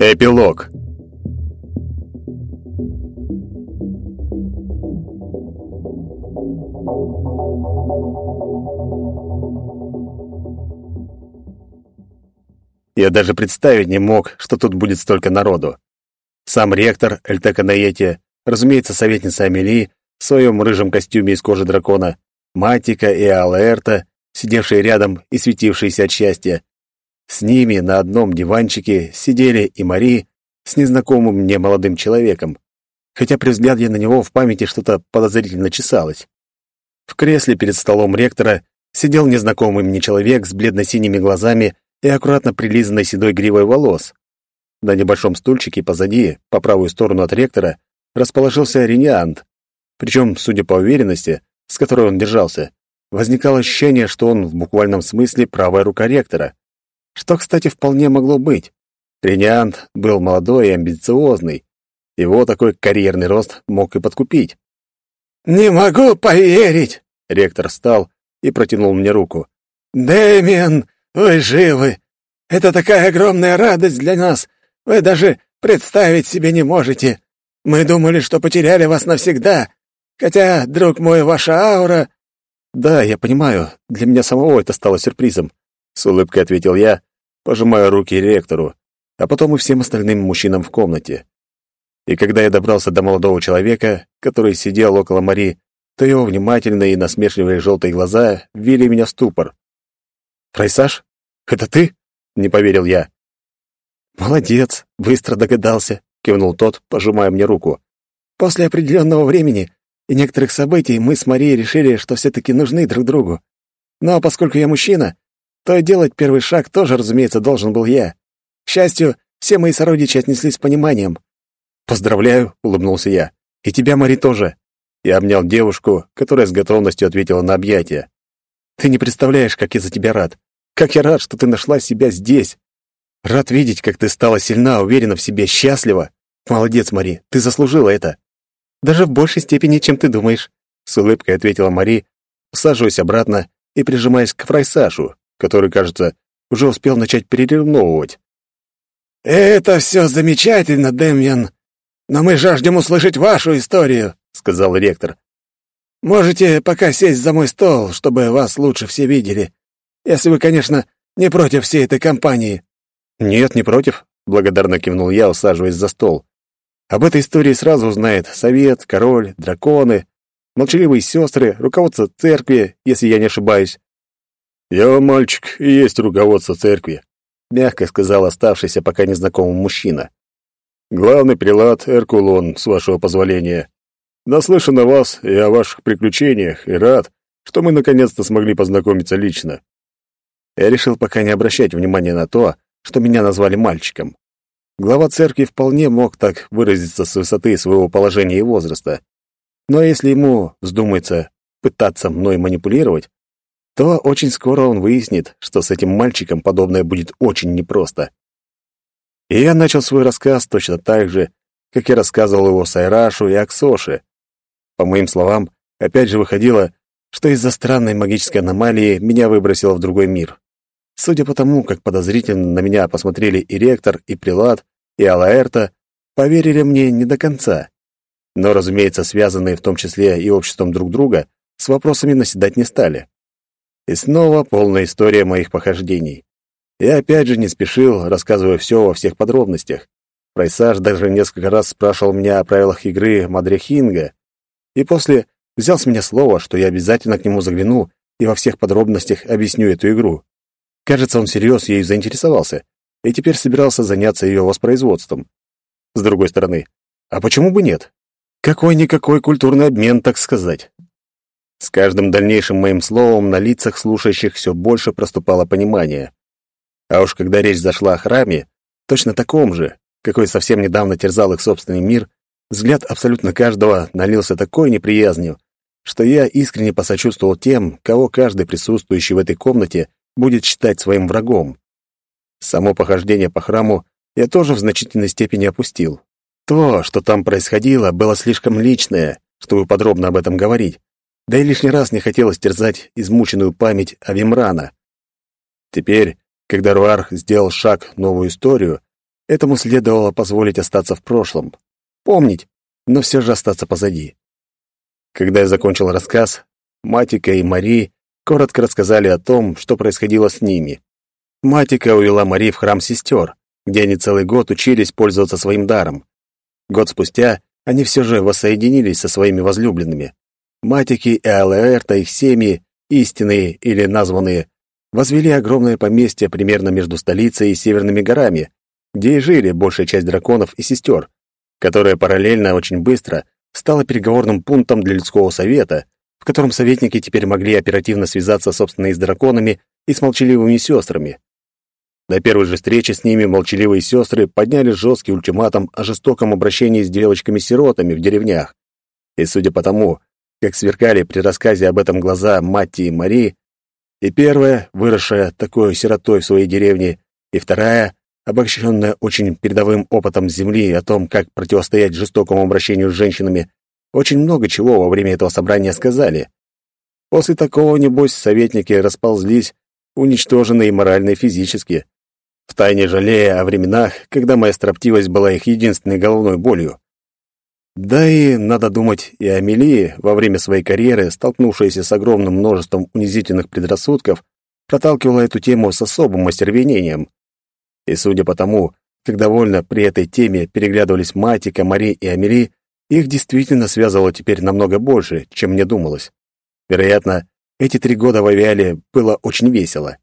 Эпилог Я даже представить не мог, что тут будет столько народу. Сам ректор Эльтека Наете, разумеется, советница Амелии в своем рыжем костюме из кожи дракона, Матика и Алаэрта, сидевшие рядом и светившиеся от счастья. С ними на одном диванчике сидели и Мари с незнакомым мне молодым человеком, хотя при взгляде на него в памяти что-то подозрительно чесалось. В кресле перед столом ректора сидел незнакомый мне человек с бледно-синими глазами и аккуратно прилизанной седой гривой волос. На небольшом стульчике позади, по правую сторону от ректора, расположился Рениант. Причем, судя по уверенности, с которой он держался, возникало ощущение, что он в буквальном смысле правая рука ректора. Что, кстати, вполне могло быть. Рениант был молодой и амбициозный. Его такой карьерный рост мог и подкупить. «Не могу поверить!» — ректор встал и протянул мне руку. «Дэмиан, вы живы! Это такая огромная радость для нас! Вы даже представить себе не можете! Мы думали, что потеряли вас навсегда! Хотя, друг мой, ваша аура...» «Да, я понимаю, для меня самого это стало сюрпризом», — с улыбкой ответил я, пожимая руки ректору, а потом и всем остальным мужчинам в комнате. И когда я добрался до молодого человека, который сидел около Мари, то его внимательные и насмешливые желтые глаза ввели меня в ступор. «Фрайсаж? Это ты?» — не поверил я. «Молодец, быстро догадался», — кивнул тот, пожимая мне руку. «После определенного времени и некоторых событий мы с Марией решили, что все-таки нужны друг другу. Но поскольку я мужчина, то делать первый шаг тоже, разумеется, должен был я. К счастью, все мои сородичи отнеслись с пониманием». «Поздравляю», — улыбнулся я. «И тебя, Мари, тоже». Я обнял девушку, которая с готовностью ответила на объятия. «Ты не представляешь, как я за тебя рад. Как я рад, что ты нашла себя здесь. Рад видеть, как ты стала сильна, уверена в себе, счастлива. Молодец, Мари, ты заслужила это. Даже в большей степени, чем ты думаешь, с улыбкой ответила Мари, усаживаясь обратно и прижимаясь к Фрайсашу, который, кажется, уже успел начать переревновывать. «Это все замечательно, Дэмьян, но мы жаждем услышать вашу историю», — сказал ректор. «Можете пока сесть за мой стол, чтобы вас лучше все видели. Если вы, конечно, не против всей этой компании». «Нет, не против», — благодарно кивнул я, усаживаясь за стол. «Об этой истории сразу узнает совет, король, драконы, молчаливые сестры, руководство церкви, если я не ошибаюсь». «Я, мальчик, и есть руководство церкви», — мягко сказал оставшийся пока незнакомый мужчина. «Главный прилад Эркулон, с вашего позволения. Наслышан о вас и о ваших приключениях, и рад, что мы наконец-то смогли познакомиться лично. Я решил пока не обращать внимания на то, что меня назвали мальчиком. Глава церкви вполне мог так выразиться с высоты своего положения и возраста. Но если ему вздумается пытаться мной манипулировать, то очень скоро он выяснит, что с этим мальчиком подобное будет очень непросто. И я начал свой рассказ точно так же, как я рассказывал его Сайрашу и Аксоше. По моим словам, опять же выходило, что из-за странной магической аномалии меня выбросило в другой мир. Судя по тому, как подозрительно на меня посмотрели и ректор, и прилад, и Алаэрта, поверили мне не до конца. Но, разумеется, связанные в том числе и обществом друг друга, с вопросами наседать не стали. И снова полная история моих похождений. Я опять же не спешил, рассказывая все во всех подробностях. Прайсаж даже несколько раз спрашивал меня о правилах игры Мадрехинга, и после взял с меня слово, что я обязательно к нему загляну и во всех подробностях объясню эту игру. Кажется, он всерьез ею заинтересовался и теперь собирался заняться ее воспроизводством. С другой стороны, а почему бы нет? Какой-никакой культурный обмен, так сказать. С каждым дальнейшим моим словом на лицах слушающих все больше проступало понимание. А уж когда речь зашла о храме, точно таком же, какой совсем недавно терзал их собственный мир, взгляд абсолютно каждого налился такой неприязнью, что я искренне посочувствовал тем, кого каждый присутствующий в этой комнате будет считать своим врагом. Само похождение по храму я тоже в значительной степени опустил. То, что там происходило, было слишком личное, чтобы подробно об этом говорить, да и лишний раз не хотелось терзать измученную память Авимрана. Теперь, когда Руарх сделал шаг в новую историю, этому следовало позволить остаться в прошлом. Помнить, но все же остаться позади. Когда я закончил рассказ, Матика и Мари коротко рассказали о том, что происходило с ними. Матика увела Мари в храм сестер, где они целый год учились пользоваться своим даром. Год спустя они все же воссоединились со своими возлюбленными. Матики и Алаэрта, их семьи, истинные или названные, возвели огромное поместье примерно между столицей и северными горами, где и жили большая часть драконов и сестер, которая параллельно очень быстро стала переговорным пунктом для людского совета, в котором советники теперь могли оперативно связаться, собственно, и с драконами, и с молчаливыми сестрами. До первой же встречи с ними молчаливые сестры подняли жесткий ультиматум о жестоком обращении с девочками-сиротами в деревнях. И судя по тому, как сверкали при рассказе об этом глаза Матти и Мари, и первая, выросшая такой сиротой в своей деревне, и вторая, обогащенная очень передовым опытом земли о том, как противостоять жестокому обращению с женщинами, очень много чего во время этого собрания сказали. После такого, небось, советники расползлись, уничтоженные морально и физически, втайне жалея о временах, когда моя строптивость была их единственной головной болью. Да и, надо думать, и Амелии, во время своей карьеры, столкнувшаяся с огромным множеством унизительных предрассудков, проталкивала эту тему с особым мастервенением. И судя по тому, как довольно при этой теме переглядывались Матика, Мари и Амели, их действительно связывало теперь намного больше, чем мне думалось. Вероятно, эти три года в авиале было очень весело.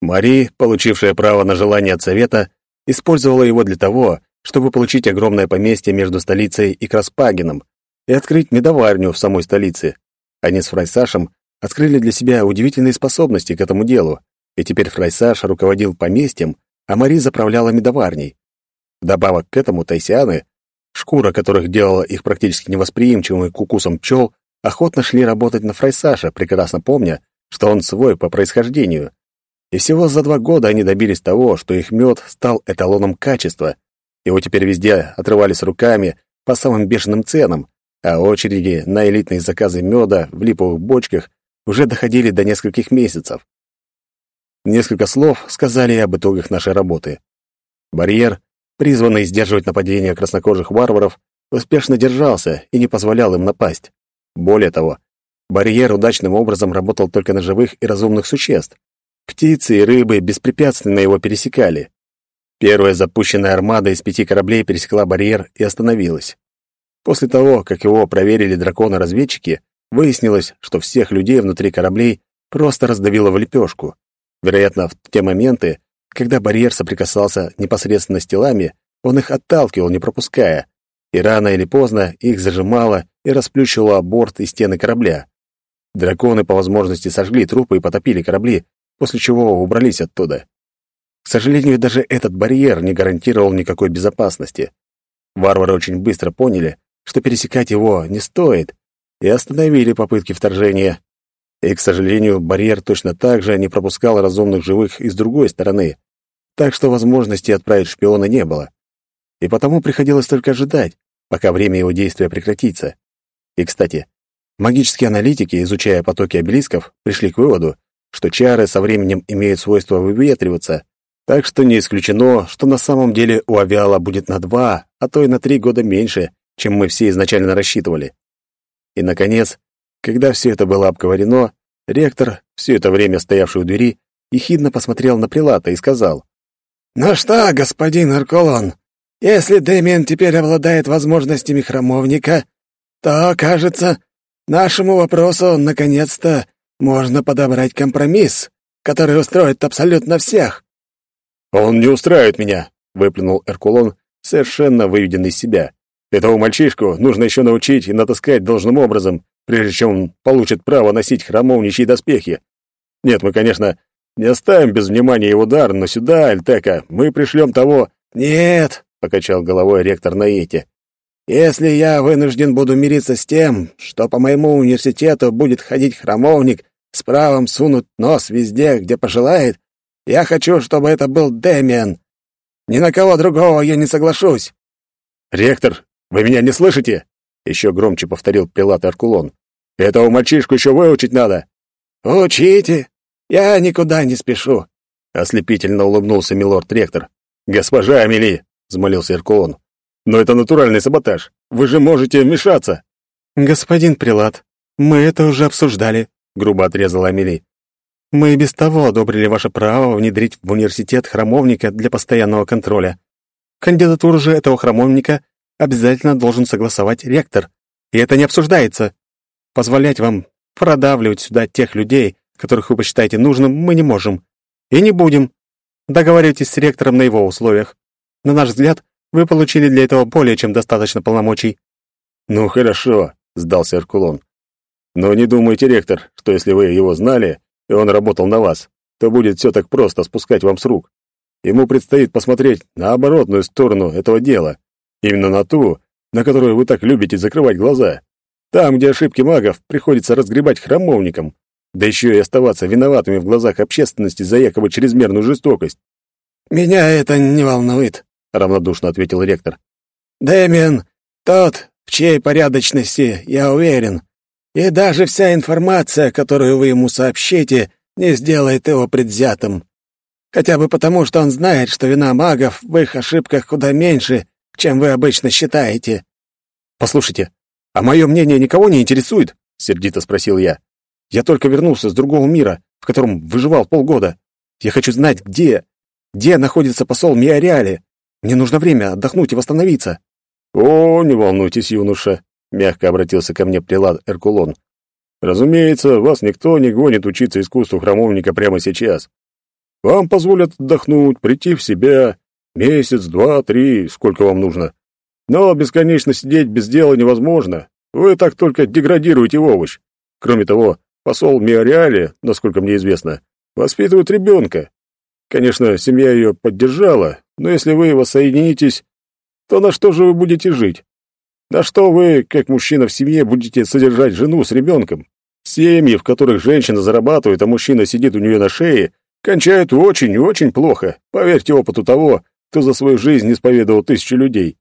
Мари, получившая право на желание от совета, использовала его для того, чтобы получить огромное поместье между столицей и Краспагеном и открыть медоварню в самой столице. Они с Фрайсашем открыли для себя удивительные способности к этому делу, и теперь Фрайсаш руководил поместьем, а Мари заправляла медоварней. Вдобавок к этому тайсианы, шкура которых делала их практически невосприимчивыми к укусам пчел, охотно шли работать на Фрайсаша, прекрасно помня, что он свой по происхождению. И всего за два года они добились того, что их мед стал эталоном качества, его теперь везде отрывались руками по самым бешеным ценам, а очереди на элитные заказы меда в липовых бочках уже доходили до нескольких месяцев. Несколько слов сказали об итогах нашей работы. Барьер, призванный сдерживать нападения краснокожих варваров, успешно держался и не позволял им напасть. Более того, барьер удачным образом работал только на живых и разумных существ. Птицы и рыбы беспрепятственно его пересекали. Первая запущенная армада из пяти кораблей пересекла барьер и остановилась. После того, как его проверили драконы-разведчики, выяснилось, что всех людей внутри кораблей просто раздавило в лепешку. Вероятно, в те моменты, когда барьер соприкасался непосредственно с телами, он их отталкивал, не пропуская, и рано или поздно их зажимало и расплющивало борт и стены корабля. Драконы по возможности сожгли трупы и потопили корабли, после чего убрались оттуда. К сожалению, даже этот барьер не гарантировал никакой безопасности. Варвары очень быстро поняли, что пересекать его не стоит, и остановили попытки вторжения. И, к сожалению, барьер точно так же не пропускал разумных живых и с другой стороны, так что возможности отправить шпиона не было. И потому приходилось только ожидать, пока время его действия прекратится. И, кстати, магические аналитики, изучая потоки обелисков, пришли к выводу, что чары со временем имеют свойство выветриваться, так что не исключено, что на самом деле у авиала будет на два, а то и на три года меньше, чем мы все изначально рассчитывали. И, наконец, когда все это было обговорено, ректор, все это время стоявший у двери, ехидно посмотрел на Прилата и сказал, «Ну что, господин Арколон, если Дэмиен теперь обладает возможностями храмовника, то, кажется, нашему вопросу наконец-то можно подобрать компромисс, который устроит абсолютно всех». «Он не устраивает меня», — выплюнул Эркулон, совершенно выведенный из себя. «Этого мальчишку нужно еще научить и натаскать должным образом, прежде чем он получит право носить храмовничьи доспехи. Нет, мы, конечно, не оставим без внимания его дар, но сюда, Альтека, мы пришлем того...» «Нет», — покачал головой ректор Наити. «Если я вынужден буду мириться с тем, что по моему университету будет ходить храмовник с правом сунуть нос везде, где пожелает, я хочу, чтобы это был Дэмиан. Ни на кого другого я не соглашусь. Ректор, вы меня не слышите? Еще громче повторил прилад Аркулон. «Этого мальчишку еще выучить надо!» «Учите! Я никуда не спешу!» Ослепительно улыбнулся милорд-ректор. «Госпожа Амели!» — взмолился Аркулон. «Но это натуральный саботаж. Вы же можете вмешаться!» «Господин прилад, мы это уже обсуждали», — грубо отрезала Амели. «Мы и без того одобрили ваше право внедрить в университет храмовника для постоянного контроля. Кандидатуру же этого храмовника обязательно должен согласовать ректор, и это не обсуждается. Позволять вам продавливать сюда тех людей, которых вы посчитаете нужным, мы не можем. И не будем. Договаривайтесь с ректором на его условиях. На наш взгляд, вы получили для этого более чем достаточно полномочий». «Ну хорошо», — сдался Эркулон. «Но не думайте, ректор, что если вы его знали, и он работал на вас, то будет все так просто спускать вам с рук. Ему предстоит посмотреть на оборотную сторону этого дела, именно на ту, на которую вы так любите закрывать глаза. Там, где ошибки магов приходится разгребать храмовникам, да еще и оставаться виноватыми в глазах общественности за якобы чрезмерную жестокость. «Меня это не волнует», — равнодушно ответил ректор. «Дэмиан тот, в чьей порядочности я уверен, и даже вся информация, которую вы ему сообщите, не сделает его предвзятым. Хотя бы потому, что он знает, что вина магов в их ошибках куда меньше, чем вы обычно считаете». «Послушайте, а мое мнение никого не интересует?» — сердито спросил я. «Я только вернулся с другого мира, в котором выживал полгода. Я хочу знать, где, где находится посол Миариале. Мне нужно время отдохнуть и восстановиться». «О, не волнуйтесь, юноша», — мягко обратился ко мне прилад Эркулон. «Разумеется, вас никто не гонит учиться искусству храмовника прямо сейчас. Вам позволят отдохнуть, прийти в себя, месяц, два, три, сколько вам нужно. Но бесконечно сидеть без дела невозможно. Вы так только деградируете в овощ. Кроме того, посол Миореале, насколько мне известно, воспитывает ребенка. Конечно, семья ее поддержала, но если вы воссоединитесь, то на что же вы будете жить? На что вы, как мужчина в семье, будете содержать жену с ребенком? Семьи, в которых женщина зарабатывает, а мужчина сидит у нее на шее, кончают очень и очень плохо. Поверьте опыту того, кто за свою жизнь исповедовал тысячи людей.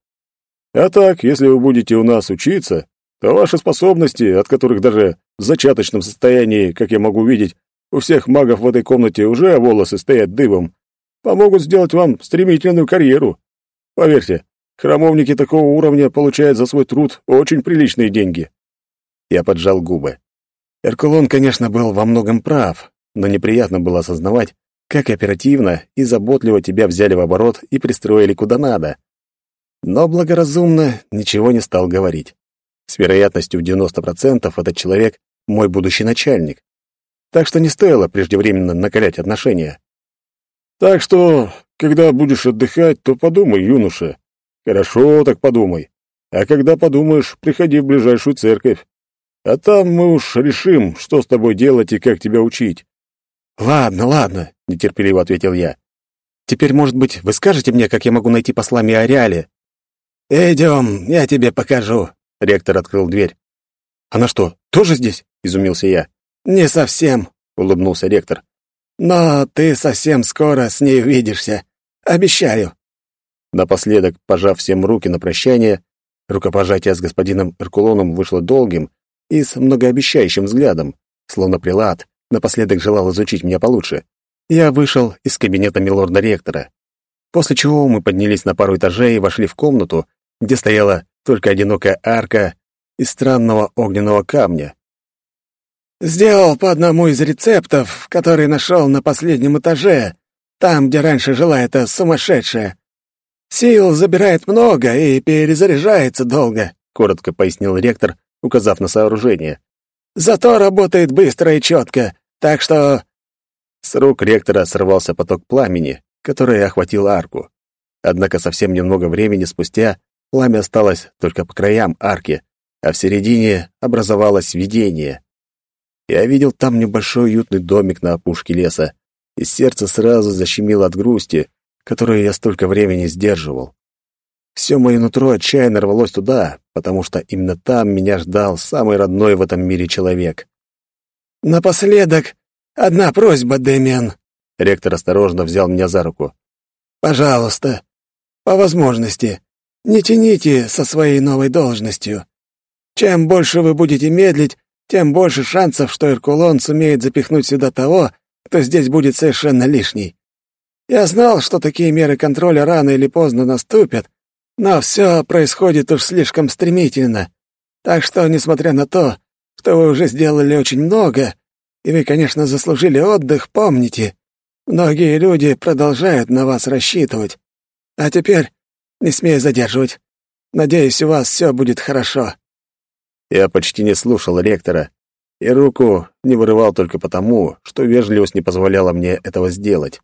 А так, если вы будете у нас учиться, то ваши способности, от которых даже в зачаточном состоянии, как я могу видеть, у всех магов в этой комнате уже волосы стоят дыбом, помогут сделать вам стремительную карьеру. Поверьте, храмовники такого уровня получают за свой труд очень приличные деньги. Я поджал губы. Эркулон, конечно, был во многом прав, но неприятно было осознавать, как оперативно и заботливо тебя взяли в оборот и пристроили куда надо но благоразумно ничего не стал говорить. С вероятностью в 90% этот человек — мой будущий начальник. Так что не стоило преждевременно накалять отношения. Так что, когда будешь отдыхать, то подумай, юноша. Хорошо так подумай. А когда подумаешь, приходи в ближайшую церковь. А там мы уж решим, что с тобой делать и как тебя учить. Ладно, ладно, нетерпеливо ответил я. Теперь, может быть, вы скажете мне, как я могу найти посла Миариале? «Идем, я тебе покажу», — ректор открыл дверь. «Она что, тоже здесь?» — изумился я. «Не совсем», — улыбнулся ректор. «Но ты совсем скоро с ней увидишься. Обещаю». Напоследок, пожав всем руки на прощание, рукопожатие с господином Эркулоном вышло долгим и с многообещающим взглядом, словно прилад, напоследок желал изучить меня получше. Я вышел из кабинета милорда-ректора. После чего мы поднялись на пару этажей и вошли в комнату, где стояла только одинокая арка из странного огненного камня. «Сделал по одному из рецептов, который нашел на последнем этаже, там, где раньше жила эта сумасшедшая. Сил забирает много и перезаряжается долго», — коротко пояснил ректор, указав на сооружение. «Зато работает быстро и четко, так что...» С рук ректора сорвался поток пламени, который охватил арку. Однако совсем немного времени спустя Пламя осталось только по краям арки, а в середине образовалось видение. Я видел там небольшой уютный домик на опушке леса, и сердце сразу защемило от грусти, которую я столько времени сдерживал. Все мое нутро отчаянно рвалось туда, потому что именно там меня ждал самый родной в этом мире человек. «Напоследок, одна просьба, Дэмиан», — ректор осторожно взял меня за руку. «Пожалуйста, по возможности, не тяните со своей новой должностью. Чем больше вы будете медлить, тем больше шансов, что Иркулон сумеет запихнуть сюда того, кто здесь будет совершенно лишний. Я знал, что такие меры контроля рано или поздно наступят, но все происходит уж слишком стремительно. Так что, несмотря на то, что вы уже сделали очень много, и вы, конечно, заслужили отдых, помните, многие люди продолжают на вас рассчитывать. А теперь не смею задерживать. Надеюсь, у вас все будет хорошо». Я почти не слушал ректора, и руку не вырывал только потому, что вежливость не позволяла мне этого сделать.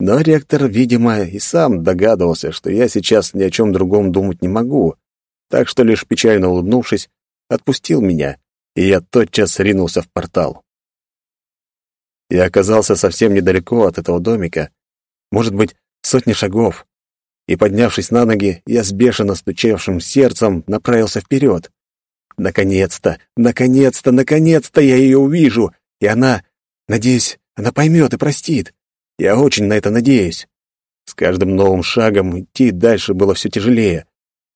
Но ректор, видимо, и сам догадывался, что я сейчас ни о чем другом думать не могу, так что лишь печально улыбнувшись, отпустил меня, и я тотчас ринулся в портал. Я оказался совсем недалеко от этого домика, может быть, сотни шагов, и, поднявшись на ноги, я с бешено стучавшим сердцем направился вперед. Наконец-то, наконец-то, наконец-то я ее увижу, и она, надеюсь, она поймет и простит. Я очень на это надеюсь. С каждым новым шагом идти дальше было все тяжелее.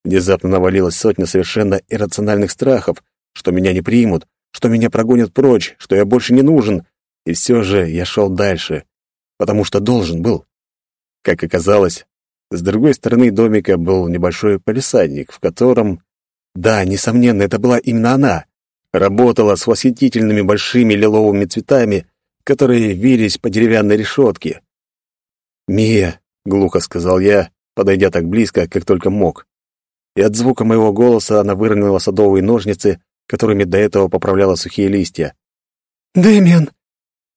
Внезапно навалилась сотня совершенно иррациональных страхов, что меня не примут, что меня прогонят прочь, что я больше не нужен. И все же я шел дальше, потому что должен был. Как оказалось, с другой стороны домика был небольшой полисадник, в котором... Да, несомненно, это была именно она. Работала с восхитительными большими лиловыми цветами, которые вились по деревянной решетке. «Мия», — глухо сказал я, подойдя так близко, как только мог и от звука моего голоса она выронила садовые ножницы, которыми до этого поправляла сухие листья. «Дэмиан!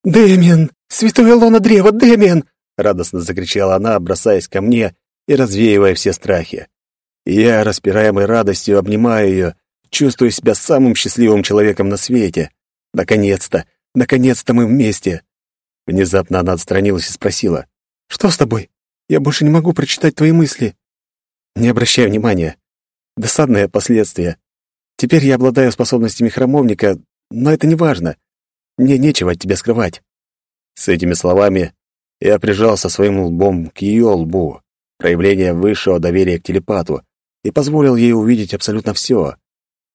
Дэмиан! Святое лоно древа, Дэмиан!» радостно закричала она, бросаясь ко мне и развеивая все страхи. я, распираемой радостью, обнимаю ее, чувствую себя самым счастливым человеком на свете. Наконец-то! Наконец-то мы вместе! Внезапно она отстранилась и спросила. «Что с тобой? Я больше не могу прочитать твои мысли». «Не обращай внимания. Досадное последствие. Теперь я обладаю способностями храмовника, но это не важно. Мне нечего от тебя скрывать. С этими словами я прижался своим лбом к ее лбу, проявление высшего доверия к телепату, и позволил ей увидеть абсолютно все.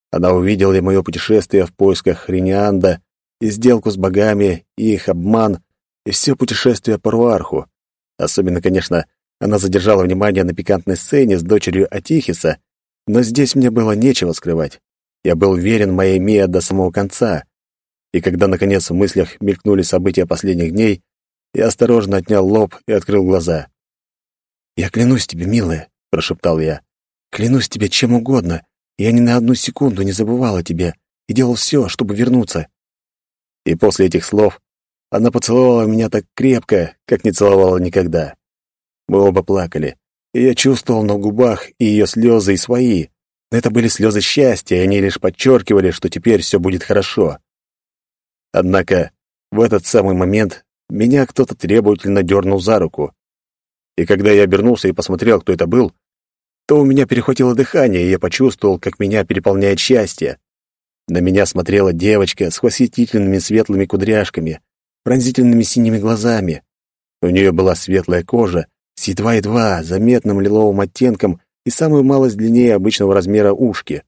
Она увидела и мое путешествие в поисках Ренианда, и сделку с богами, и их обман, и все путешествие по Руарху. Особенно, конечно, она задержала внимание на пикантной сцене с дочерью Атихиса, но здесь мне было нечего скрывать. Я был уверен моей Мия до самого конца. И когда, наконец, в мыслях мелькнули события последних дней, я осторожно отнял лоб и открыл глаза. «Я клянусь тебе, милая», — прошептал я. «Клянусь тебе чем угодно. Я ни на одну секунду не забывал о тебе и делал все, чтобы вернуться». И после этих слов она поцеловала меня так крепко, как не целовала никогда. Мы оба плакали и я чувствовал на губах и ее слезы, и свои. Это были слезы счастья, и они лишь подчеркивали, что теперь все будет хорошо. Однако в этот самый момент меня кто-то требовательно дернул за руку. И когда я обернулся и посмотрел, кто это был, то у меня перехватило дыхание, и я почувствовал, как меня переполняет счастье. На меня смотрела девочка с восхитительными светлыми кудряшками, пронзительными синими глазами. У нее была светлая кожа, с едва-едва заметным лиловым оттенком и самую малость длиннее обычного размера ушки.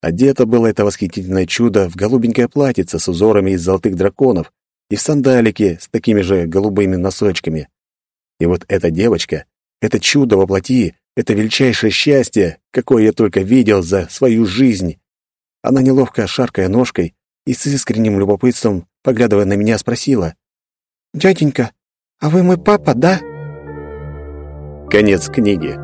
Одето было это восхитительное чудо в голубенькое платьице с узорами из золотых драконов и в сандалике с такими же голубыми носочками. И вот эта девочка, это чудо во плоти, это величайшее счастье, какое я только видел за свою жизнь. Она неловко шаркая ножкой и с искренним любопытством, поглядывая на меня, спросила. «Дяденька, а вы мой папа, да?» Конец книги.